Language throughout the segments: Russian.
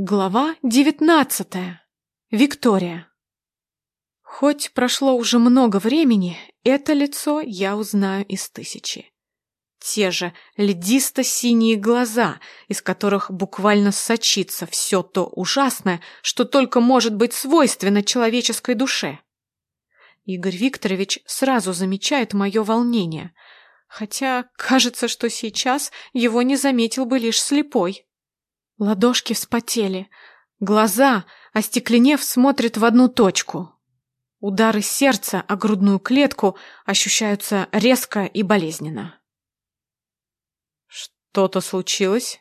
Глава девятнадцатая. Виктория. Хоть прошло уже много времени, это лицо я узнаю из тысячи. Те же льдисто-синие глаза, из которых буквально сочится все то ужасное, что только может быть свойственно человеческой душе. Игорь Викторович сразу замечает мое волнение, хотя кажется, что сейчас его не заметил бы лишь слепой. Ладошки вспотели, глаза, остекленев, смотрят в одну точку. Удары сердца о грудную клетку ощущаются резко и болезненно. Что-то случилось?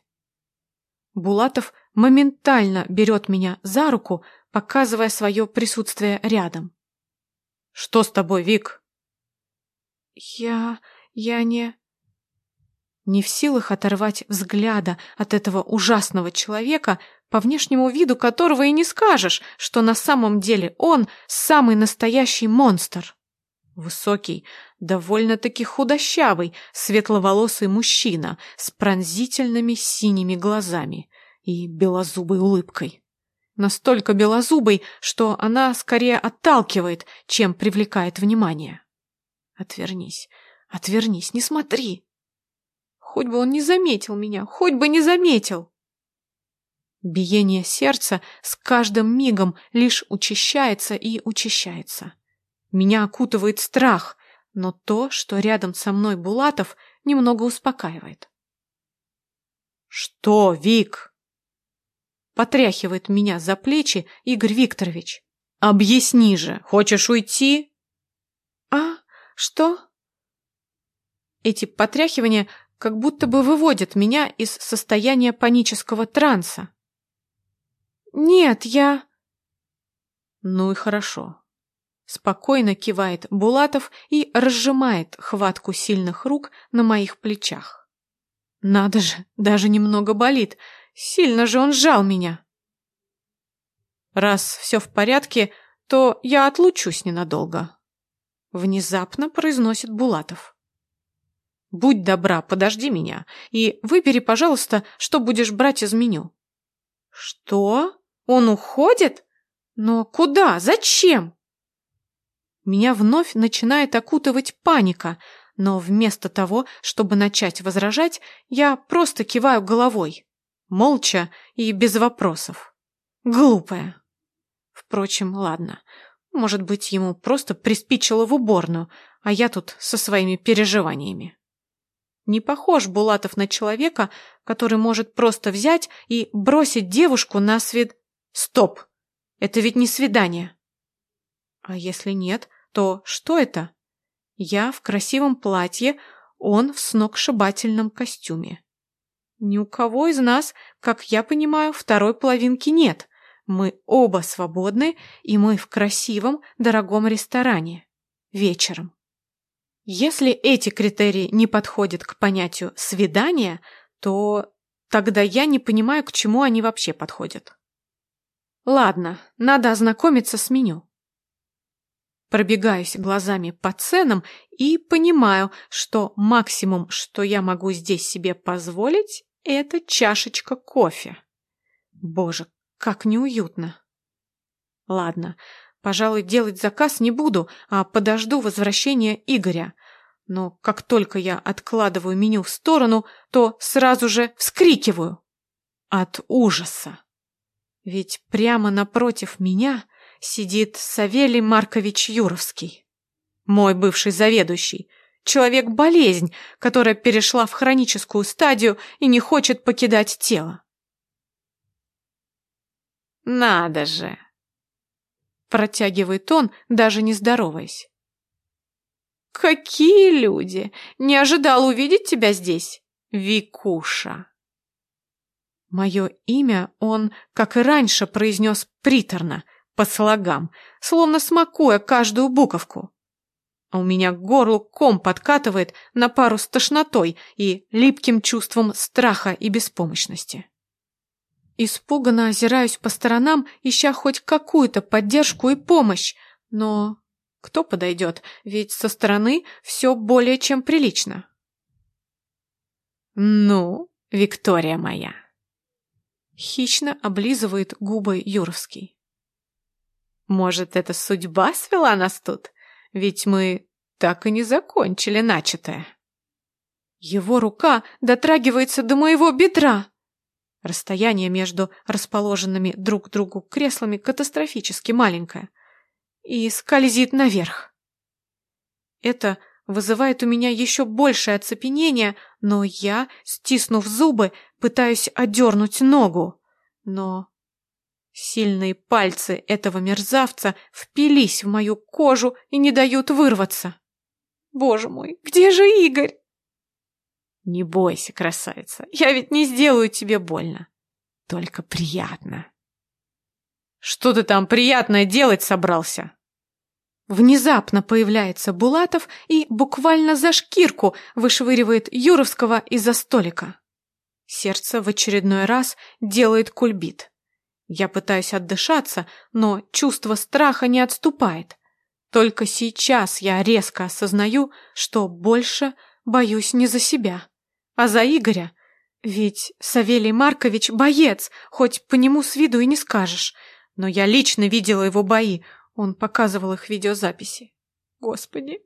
Булатов моментально берет меня за руку, показывая свое присутствие рядом. Что с тобой, Вик? Я... я не... Не в силах оторвать взгляда от этого ужасного человека, по внешнему виду которого и не скажешь, что на самом деле он самый настоящий монстр. Высокий, довольно-таки худощавый, светловолосый мужчина с пронзительными синими глазами и белозубой улыбкой. Настолько белозубой, что она скорее отталкивает, чем привлекает внимание. Отвернись, отвернись, не смотри. Хоть бы он не заметил меня, хоть бы не заметил. Биение сердца с каждым мигом лишь учащается и учащается. Меня окутывает страх, но то, что рядом со мной Булатов, немного успокаивает. «Что, Вик?» Потряхивает меня за плечи Игорь Викторович. «Объясни же, хочешь уйти?» «А, что?» Эти потряхивания как будто бы выводит меня из состояния панического транса. «Нет, я...» «Ну и хорошо». Спокойно кивает Булатов и разжимает хватку сильных рук на моих плечах. Надо же, даже немного болит. Сильно же он сжал меня. Раз все в порядке, то я отлучусь ненадолго. Внезапно произносит Булатов. Будь добра, подожди меня и выбери, пожалуйста, что будешь брать из меню. Что? Он уходит? Но куда? Зачем? Меня вновь начинает окутывать паника, но вместо того, чтобы начать возражать, я просто киваю головой. Молча и без вопросов. Глупая. Впрочем, ладно. Может быть, ему просто приспичило в уборную, а я тут со своими переживаниями. Не похож Булатов на человека, который может просто взять и бросить девушку на свид... Стоп! Это ведь не свидание. А если нет, то что это? Я в красивом платье, он в сногсшибательном костюме. Ни у кого из нас, как я понимаю, второй половинки нет. Мы оба свободны, и мы в красивом, дорогом ресторане. Вечером. Если эти критерии не подходят к понятию «свидание», то тогда я не понимаю, к чему они вообще подходят. Ладно, надо ознакомиться с меню. Пробегаюсь глазами по ценам и понимаю, что максимум, что я могу здесь себе позволить, это чашечка кофе. Боже, как неуютно. Ладно, Пожалуй, делать заказ не буду, а подожду возвращения Игоря. Но как только я откладываю меню в сторону, то сразу же вскрикиваю. От ужаса. Ведь прямо напротив меня сидит Савелий Маркович Юровский. Мой бывший заведующий. Человек-болезнь, которая перешла в хроническую стадию и не хочет покидать тело. «Надо же!» Протягивает он, даже не здороваясь. «Какие люди! Не ожидал увидеть тебя здесь, Викуша!» Мое имя он, как и раньше, произнес приторно, по слогам, словно смакуя каждую буковку. А у меня к горлу ком подкатывает на пару с тошнотой и липким чувством страха и беспомощности. Испуганно озираюсь по сторонам, ища хоть какую-то поддержку и помощь, но кто подойдет, ведь со стороны все более чем прилично. «Ну, Виктория моя!» Хищно облизывает губы Юровский. Может, это судьба свела нас тут? Ведь мы так и не закончили начатое. Его рука дотрагивается до моего бедра. Расстояние между расположенными друг к другу креслами катастрофически маленькое. И скользит наверх. Это вызывает у меня еще большее оцепенение, но я, стиснув зубы, пытаюсь одернуть ногу. Но сильные пальцы этого мерзавца впились в мою кожу и не дают вырваться. Боже мой, где же Игорь? Не бойся, красавица, я ведь не сделаю тебе больно. Только приятно. Что ты там приятное делать собрался? Внезапно появляется Булатов и буквально за шкирку вышвыривает Юровского из-за столика. Сердце в очередной раз делает кульбит. Я пытаюсь отдышаться, но чувство страха не отступает. Только сейчас я резко осознаю, что больше боюсь не за себя, а за Игоря. Ведь Савелий Маркович боец, хоть по нему с виду и не скажешь. Но я лично видела его бои, он показывал их видеозаписи. Господи.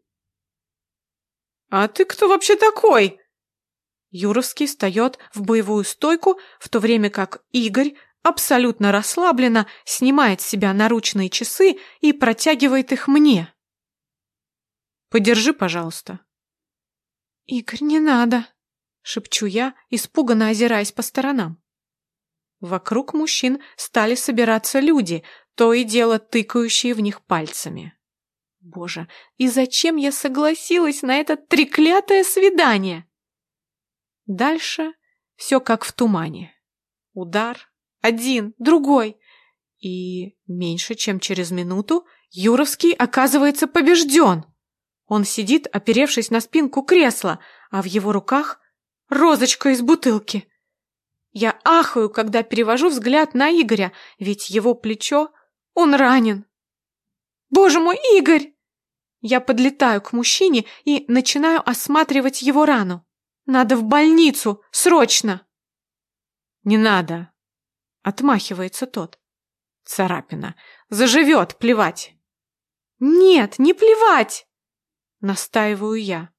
«А ты кто вообще такой?» Юровский встает в боевую стойку, в то время как Игорь абсолютно расслабленно снимает с себя наручные часы и протягивает их мне. «Подержи, пожалуйста». «Игорь, не надо», — шепчу я, испуганно озираясь по сторонам. Вокруг мужчин стали собираться люди, то и дело тыкающие в них пальцами. Боже, и зачем я согласилась на это треклятое свидание? Дальше все как в тумане. Удар, один, другой. И меньше чем через минуту Юровский оказывается побежден. Он сидит, оперевшись на спинку кресла, а в его руках розочка из бутылки. Я ахаю, когда перевожу взгляд на Игоря, ведь его плечо он ранен. Боже мой, Игорь! Я подлетаю к мужчине и начинаю осматривать его рану. Надо в больницу, срочно. Не надо, отмахивается тот. Царапина. Заживет, плевать. Нет, не плевать, настаиваю я.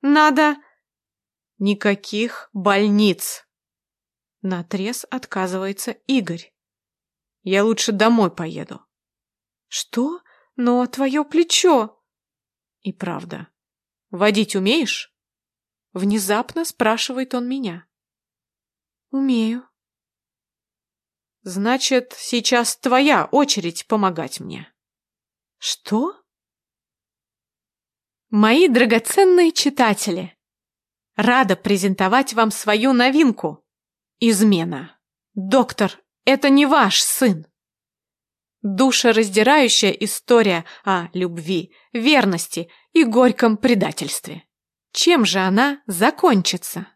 Надо... Никаких больниц. Наотрез отказывается Игорь. Я лучше домой поеду. Что? Но твое плечо... И правда. Водить умеешь? Внезапно спрашивает он меня. Умею. Значит, сейчас твоя очередь помогать мне. Что? Мои драгоценные читатели, рада презентовать вам свою новинку. Измена. Доктор это не ваш сын. Душераздирающая история о любви, верности и горьком предательстве. Чем же она закончится?